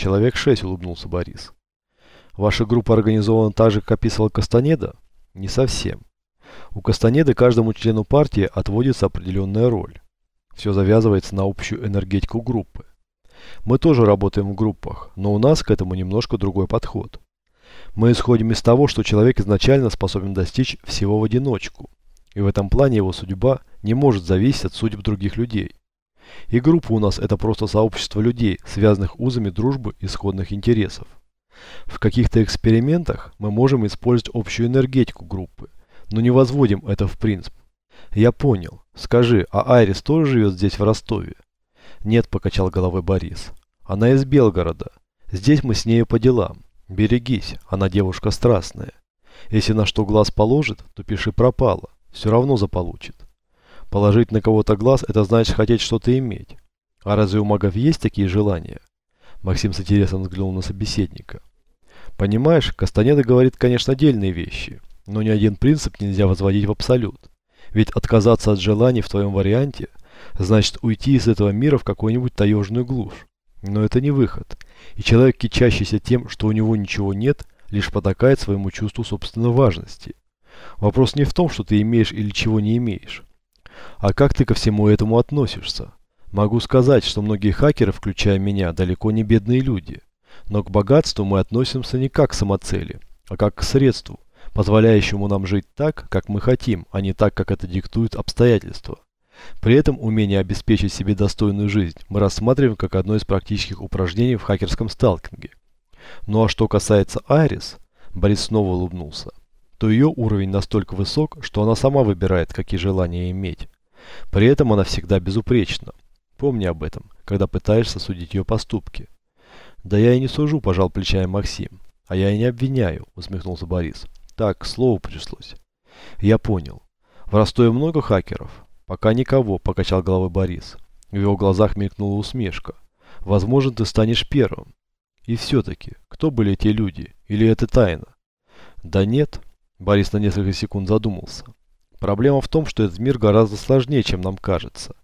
Человек шесть, улыбнулся Борис. Ваша группа организована так же, как описывал Кастанеда? Не совсем. У Кастанеды каждому члену партии отводится определенная роль. Все завязывается на общую энергетику группы. Мы тоже работаем в группах, но у нас к этому немножко другой подход. Мы исходим из того, что человек изначально способен достичь всего в одиночку, и в этом плане его судьба не может зависеть от судеб других людей. И группа у нас это просто сообщество людей, связанных узами дружбы и сходных интересов. В каких-то экспериментах мы можем использовать общую энергетику группы, но не возводим это в принцип. Я понял. Скажи, а Айрис тоже живет здесь, в Ростове? Нет, покачал головой Борис. Она из Белгорода. Здесь мы с нею по делам. Берегись, она девушка страстная. Если на что глаз положит, то пиши пропало. Все равно заполучит. Положить на кого-то глаз – это значит хотеть что-то иметь. А разве у магов есть такие желания? Максим с интересом взглянул на собеседника. Понимаешь, Кастанеда говорит, конечно, отдельные вещи, но ни один принцип нельзя возводить в абсолют. Ведь отказаться от желаний в твоем варианте – значит уйти из этого мира в какую-нибудь таежную глушь. Но это не выход. И человек, кичащийся тем, что у него ничего нет, лишь потакает своему чувству собственной важности. Вопрос не в том, что ты имеешь или чего не имеешь, а как ты ко всему этому относишься. Могу сказать, что многие хакеры, включая меня, далеко не бедные люди. Но к богатству мы относимся не как к самоцели, а как к средству, позволяющему нам жить так, как мы хотим, а не так, как это диктуют обстоятельства. При этом умение обеспечить себе достойную жизнь мы рассматриваем как одно из практических упражнений в хакерском сталкинге. Ну а что касается Айрис, Борис снова улыбнулся, то ее уровень настолько высок, что она сама выбирает, какие желания иметь. При этом она всегда безупречна. Помни об этом, когда пытаешься судить ее поступки. Да я и не сужу, пожал плечами Максим. А я и не обвиняю, усмехнулся Борис. Так, к слову пришлось. Я понял. В Ростове много хакеров? «Пока никого», – покачал головой Борис. В его глазах мелькнула усмешка. «Возможно, ты станешь первым». «И все-таки, кто были эти люди? Или это тайна?» «Да нет», – Борис на несколько секунд задумался. «Проблема в том, что этот мир гораздо сложнее, чем нам кажется.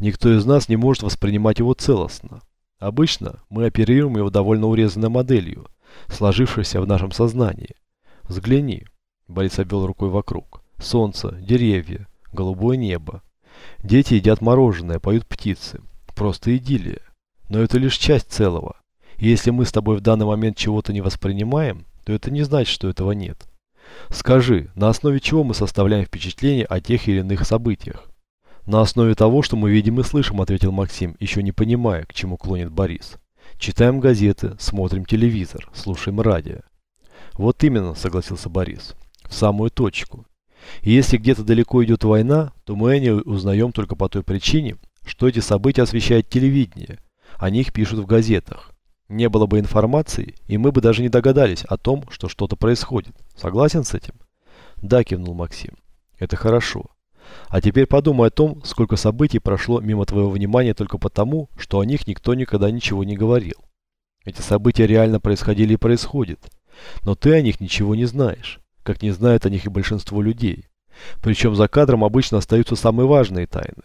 Никто из нас не может воспринимать его целостно. Обычно мы оперируем его довольно урезанной моделью, сложившейся в нашем сознании. Взгляни», – Борис обвел рукой вокруг. «Солнце, деревья, голубое небо. Дети едят мороженое, поют птицы. Просто идиллия. Но это лишь часть целого. И если мы с тобой в данный момент чего-то не воспринимаем, то это не значит, что этого нет. Скажи, на основе чего мы составляем впечатление о тех или иных событиях? На основе того, что мы видим и слышим, ответил Максим, еще не понимая, к чему клонит Борис. Читаем газеты, смотрим телевизор, слушаем радио. Вот именно, согласился Борис. В самую точку. И если где-то далеко идет война, то мы о ней узнаем только по той причине, что эти события освещает телевидение. О них пишут в газетах. Не было бы информации, и мы бы даже не догадались о том, что что-то происходит. Согласен с этим? Да, кивнул Максим. Это хорошо. А теперь подумай о том, сколько событий прошло мимо твоего внимания только потому, что о них никто никогда ничего не говорил. Эти события реально происходили и происходят. Но ты о них ничего не знаешь как не знает о них и большинство людей. Причем за кадром обычно остаются самые важные тайны.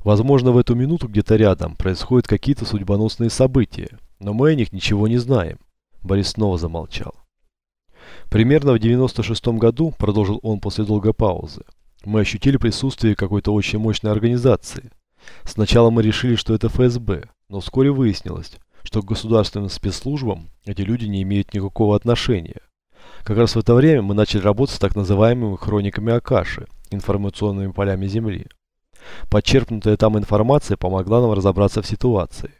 Возможно, в эту минуту где-то рядом происходят какие-то судьбоносные события, но мы о них ничего не знаем. Борис снова замолчал. Примерно в 96 году, продолжил он после долгой паузы, мы ощутили присутствие какой-то очень мощной организации. Сначала мы решили, что это ФСБ, но вскоре выяснилось, что к государственным спецслужбам эти люди не имеют никакого отношения. Как раз в это время мы начали работать с так называемыми хрониками Акаши, информационными полями Земли. Подчеркнутая там информация помогла нам разобраться в ситуации.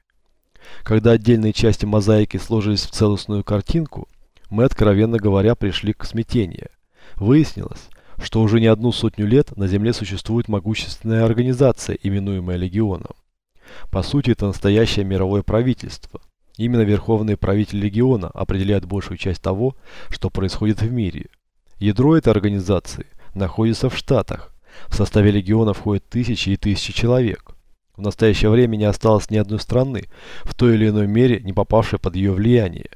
Когда отдельные части мозаики сложились в целостную картинку, мы, откровенно говоря, пришли к смятению. Выяснилось, что уже не одну сотню лет на Земле существует могущественная организация, именуемая Легионом. По сути, это настоящее мировое правительство, Именно верховный правитель легиона определяет большую часть того, что происходит в мире. Ядро этой организации находится в Штатах. В составе легиона входят тысячи и тысячи человек. В настоящее время не осталось ни одной страны, в той или иной мере не попавшей под ее влияние.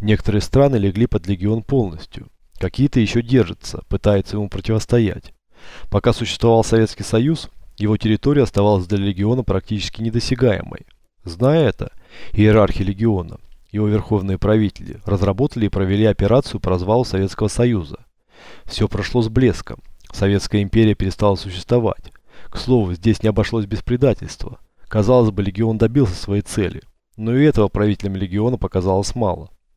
Некоторые страны легли под легион полностью. Какие-то еще держатся, пытаются ему противостоять. Пока существовал Советский Союз, его территория оставалась для легиона практически недосягаемой. Зная это, иерархи легиона, его верховные правители, разработали и провели операцию по развалу Советского Союза. Все прошло с блеском. Советская империя перестала существовать. К слову, здесь не обошлось без предательства. Казалось бы, легион добился своей цели. Но и этого правителям легиона показалось мало.